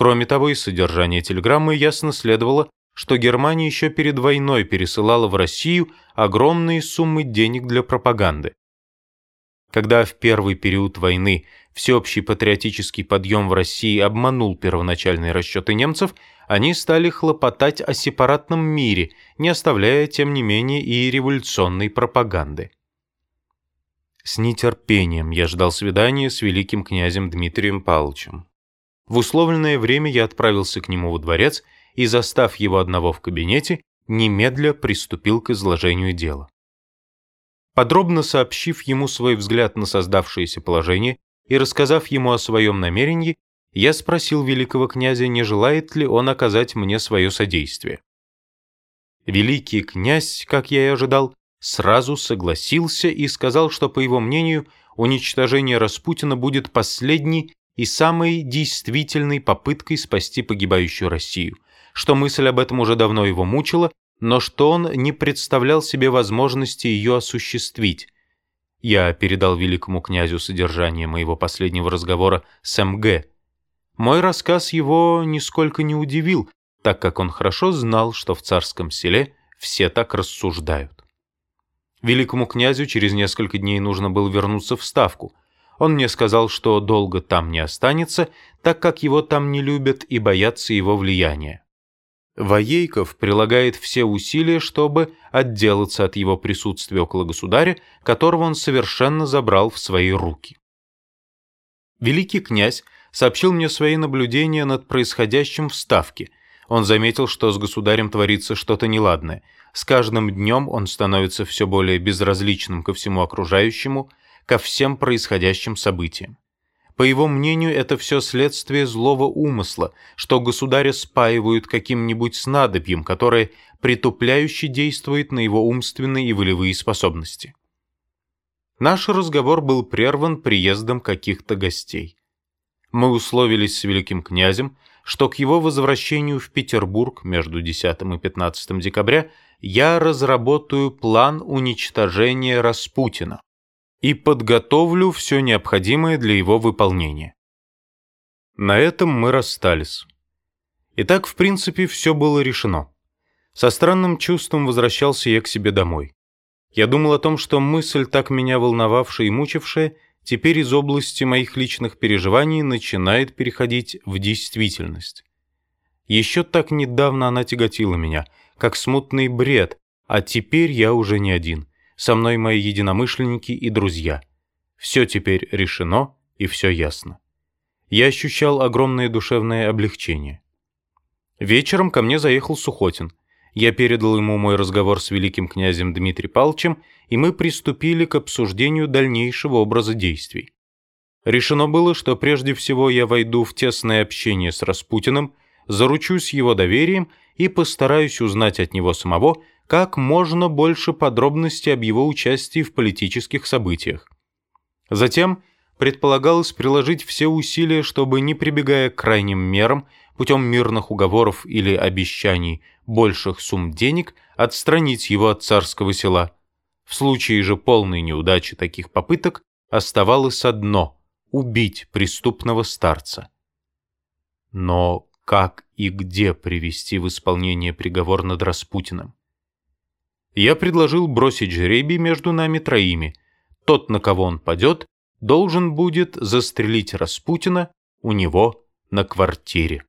Кроме того, из содержания телеграммы ясно следовало, что Германия еще перед войной пересылала в Россию огромные суммы денег для пропаганды. Когда в первый период войны всеобщий патриотический подъем в России обманул первоначальные расчеты немцев, они стали хлопотать о сепаратном мире, не оставляя, тем не менее, и революционной пропаганды. С нетерпением я ждал свидания с великим князем Дмитрием Павловичем. В условленное время я отправился к нему во дворец и, застав его одного в кабинете, немедля приступил к изложению дела. Подробно сообщив ему свой взгляд на создавшееся положение и рассказав ему о своем намерении, я спросил великого князя, не желает ли он оказать мне свое содействие. Великий князь, как я и ожидал, сразу согласился и сказал, что, по его мнению, уничтожение Распутина будет последней и самой действительной попыткой спасти погибающую Россию, что мысль об этом уже давно его мучила, но что он не представлял себе возможности ее осуществить. Я передал великому князю содержание моего последнего разговора с МГ. Мой рассказ его нисколько не удивил, так как он хорошо знал, что в царском селе все так рассуждают. Великому князю через несколько дней нужно было вернуться в Ставку. Он мне сказал, что долго там не останется, так как его там не любят и боятся его влияния. Воейков прилагает все усилия, чтобы отделаться от его присутствия около государя, которого он совершенно забрал в свои руки. Великий князь сообщил мне свои наблюдения над происходящим в Ставке. Он заметил, что с государем творится что-то неладное – с каждым днем он становится все более безразличным ко всему окружающему, ко всем происходящим событиям. По его мнению, это все следствие злого умысла, что государя спаивают каким-нибудь снадобьем, которое притупляюще действует на его умственные и волевые способности. Наш разговор был прерван приездом каких-то гостей. Мы условились с великим князем, что к его возвращению в Петербург между 10 и 15 декабря я разработаю план уничтожения Распутина и подготовлю все необходимое для его выполнения. На этом мы расстались. Итак, в принципе, все было решено. Со странным чувством возвращался я к себе домой. Я думал о том, что мысль, так меня волновавшая и мучившая, теперь из области моих личных переживаний начинает переходить в действительность. Еще так недавно она тяготила меня — как смутный бред, а теперь я уже не один. Со мной мои единомышленники и друзья. Все теперь решено и все ясно. Я ощущал огромное душевное облегчение. Вечером ко мне заехал Сухотин. Я передал ему мой разговор с великим князем Дмитрием Павловичем, и мы приступили к обсуждению дальнейшего образа действий. Решено было, что прежде всего я войду в тесное общение с Распутиным, заручусь его доверием и постараюсь узнать от него самого как можно больше подробностей об его участии в политических событиях. Затем предполагалось приложить все усилия, чтобы, не прибегая к крайним мерам, путем мирных уговоров или обещаний больших сумм денег, отстранить его от царского села. В случае же полной неудачи таких попыток оставалось одно – убить преступного старца. Но как и где привести в исполнение приговор над Распутиным. Я предложил бросить жребий между нами троими. Тот, на кого он падет, должен будет застрелить Распутина у него на квартире.